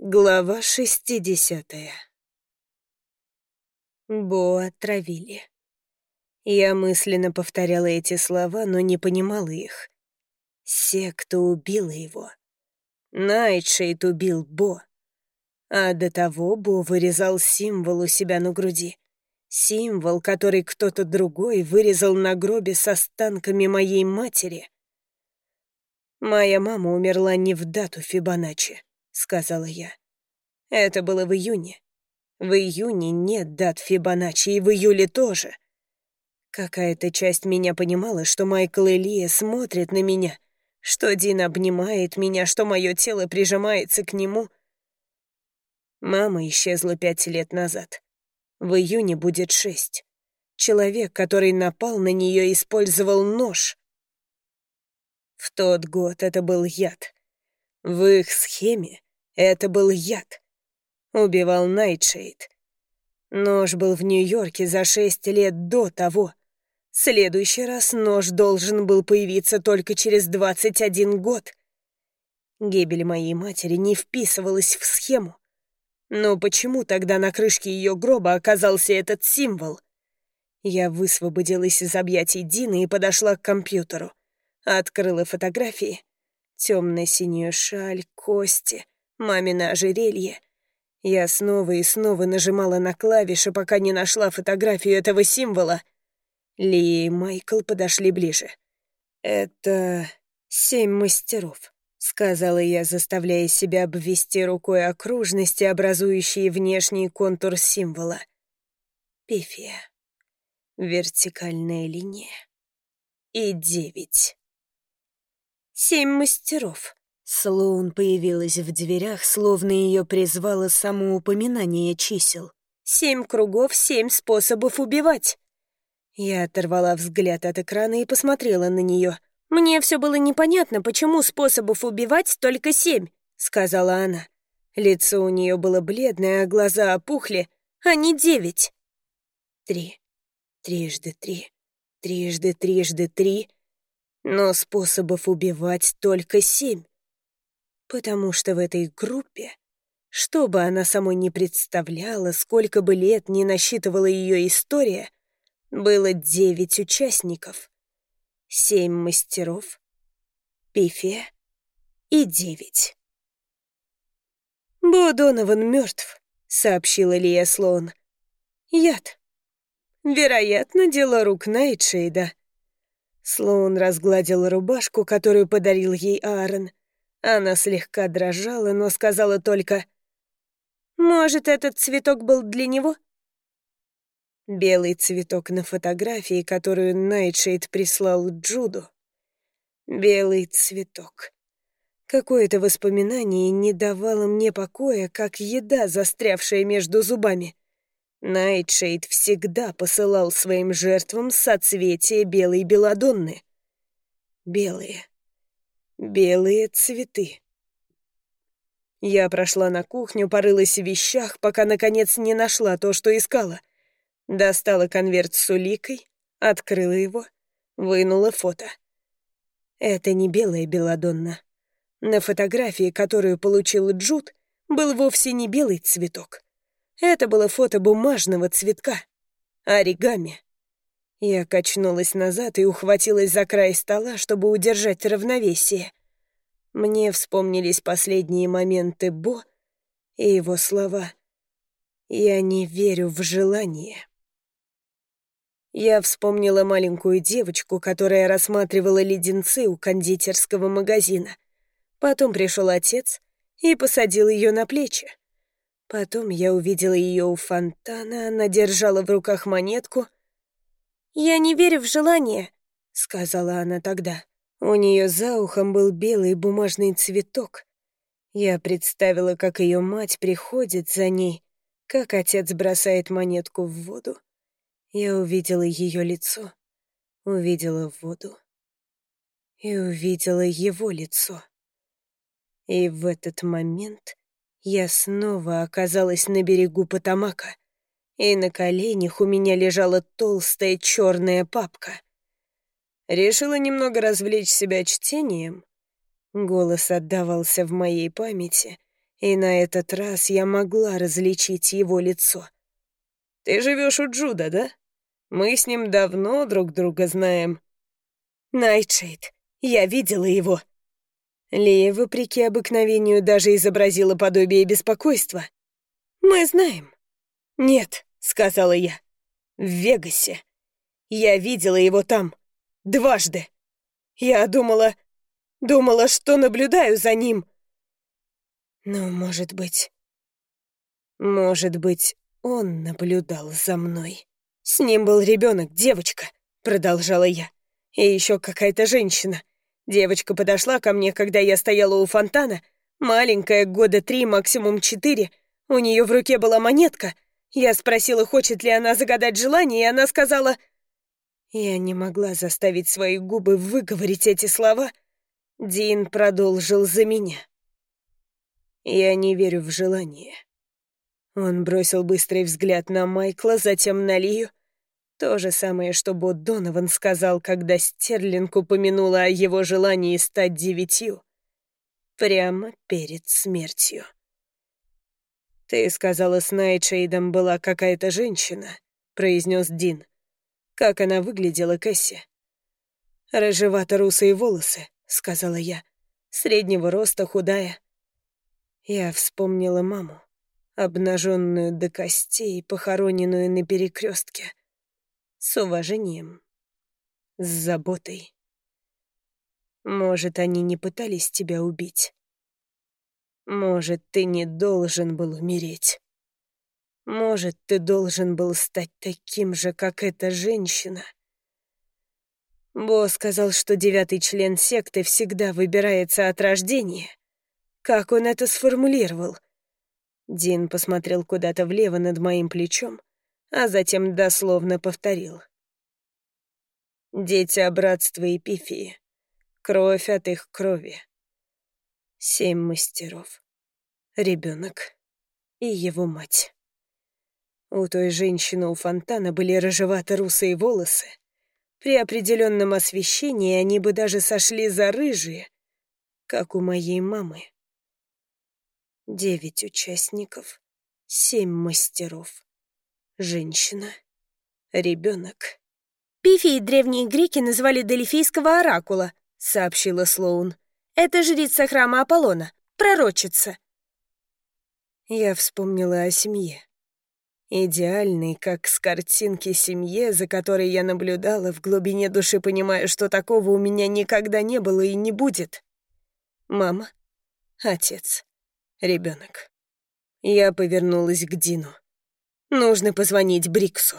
Глава шестидесятая. Бо отравили. Я мысленно повторяла эти слова, но не понимала их. Секта убила его. Найтшейд убил Бо. А до того Бо вырезал символ у себя на груди. Символ, который кто-то другой вырезал на гробе с останками моей матери. Моя мама умерла не в дату Фибоначчи сказала я. Это было в июне. В июне нет дат Фибоначчи, и в июле тоже. Какая-то часть меня понимала, что Майкл и Лия смотрят на меня, что Дин обнимает меня, что мое тело прижимается к нему. Мама исчезла пять лет назад. В июне будет шесть. Человек, который напал на нее, использовал нож. В тот год это был яд. В их схеме это был яд. Убивал Найтшейд. Нож был в Нью-Йорке за шесть лет до того. Следующий раз нож должен был появиться только через 21 год. Гибель моей матери не вписывалась в схему. Но почему тогда на крышке ее гроба оказался этот символ? Я высвободилась из объятий Дины и подошла к компьютеру. Открыла фотографии. Темно-синюю шаль, кости — мамино ожерелье. Я снова и снова нажимала на клавиши, пока не нашла фотографию этого символа. Ли и Майкл подошли ближе. «Это семь мастеров», — сказала я, заставляя себя обвести рукой окружности, образующие внешний контур символа. Пифия. Вертикальная линия. И девять. Семь мастеров. Слоун появилась в дверях, словно ее призвало самоупоминание чисел. «Семь кругов, семь способов убивать!» Я оторвала взгляд от экрана и посмотрела на нее. «Мне все было непонятно, почему способов убивать только семь», — сказала она. Лицо у нее было бледное, а глаза опухли, а не девять. Три. Трижды три. Трижды трижды три. Но способов убивать только семь потому что в этой группе, что бы она самой не представляла, сколько бы лет не насчитывала ее история, было девять участников, семь мастеров, пифе и девять. «Бо Донован мертв», — сообщила Лия Слоун. «Яд. Вероятно, дело рук Найтшейда». Слоун разгладил рубашку, которую подарил ей Аарон, она слегка дрожала, но сказала только «Может, этот цветок был для него?» Белый цветок на фотографии, которую Найтшейд прислал Джуду. Белый цветок. Какое-то воспоминание не давало мне покоя, как еда, застрявшая между зубами. Найтшейд всегда посылал своим жертвам соцветия белой белодонны. Белые. Белые цветы. Я прошла на кухню, порылась в вещах, пока, наконец, не нашла то, что искала. Достала конверт с уликой, открыла его, вынула фото. Это не белая белладонна. На фотографии, которую получил Джуд, был вовсе не белый цветок. Это было фото бумажного цветка. Оригами. Я качнулась назад и ухватилась за край стола, чтобы удержать равновесие. Мне вспомнились последние моменты Бо и его слова «Я не верю в желание». Я вспомнила маленькую девочку, которая рассматривала леденцы у кондитерского магазина. Потом пришел отец и посадил ее на плечи. Потом я увидела ее у фонтана, она держала в руках монетку — «Я не верю в желание», — сказала она тогда. У нее за ухом был белый бумажный цветок. Я представила, как ее мать приходит за ней, как отец бросает монетку в воду. Я увидела ее лицо, увидела воду и увидела его лицо. И в этот момент я снова оказалась на берегу Потамака — и на коленях у меня лежала толстая черная папка. Решила немного развлечь себя чтением. Голос отдавался в моей памяти, И на этот раз я могла различить его лицо. «Ты живешь у Джуда, да? Мы с ним давно друг друга знаем». «Найтшейд, я видела его». Лия, вопреки обыкновению, даже изобразила подобие беспокойства. «Мы знаем». «Нет», — сказала я, — «в Вегасе. Я видела его там. Дважды. Я думала... Думала, что наблюдаю за ним. Но, может быть... Может быть, он наблюдал за мной. С ним был ребенок, девочка, продолжала я. И еще какая-то женщина. Девочка подошла ко мне, когда я стояла у фонтана, маленькая, года три, максимум четыре. У нее в руке была монетка. Я спросила, хочет ли она загадать желание, и она сказала... Я не могла заставить свои губы выговорить эти слова. Дин продолжил за меня. Я не верю в желание. Он бросил быстрый взгляд на Майкла, затем на Лию. То же самое, что Бот Донован сказал, когда Стерлинг упомянула о его желании стать девятью. Прямо перед смертью. «Ты сказала, с Найтшейдом была какая-то женщина», — произнес Дин. Как она выглядела, Кэсси? «Рыжевато-русые волосы», — сказала я. «Среднего роста, худая». Я вспомнила маму, обнаженную до костей, похороненную на перекрестке. С уважением, с заботой. Может, они не пытались тебя убить? Может, ты не должен был умереть? Может, ты должен был стать таким же, как эта женщина. Бо сказал, что девятый член секты всегда выбирается от рождения. Как он это сформулировал? Дин посмотрел куда-то влево над моим плечом, а затем дословно повторил. Дети братства Эпифии. Кровь от их крови. Семь мастеров. Ребенок и его мать. У той женщины у фонтана были рыжевато-русые волосы. При определенном освещении они бы даже сошли за рыжие, как у моей мамы. Девять участников, семь мастеров. Женщина, ребенок. «Пифи древние греки называли Делифейского оракула», — сообщила Слоун. «Это жрица храма Аполлона, пророчица». Я вспомнила о семье. Идеальный, как с картинки семье, за которой я наблюдала, в глубине души понимая, что такого у меня никогда не было и не будет. Мама, отец, ребенок. Я повернулась к Дину. Нужно позвонить Бриксу.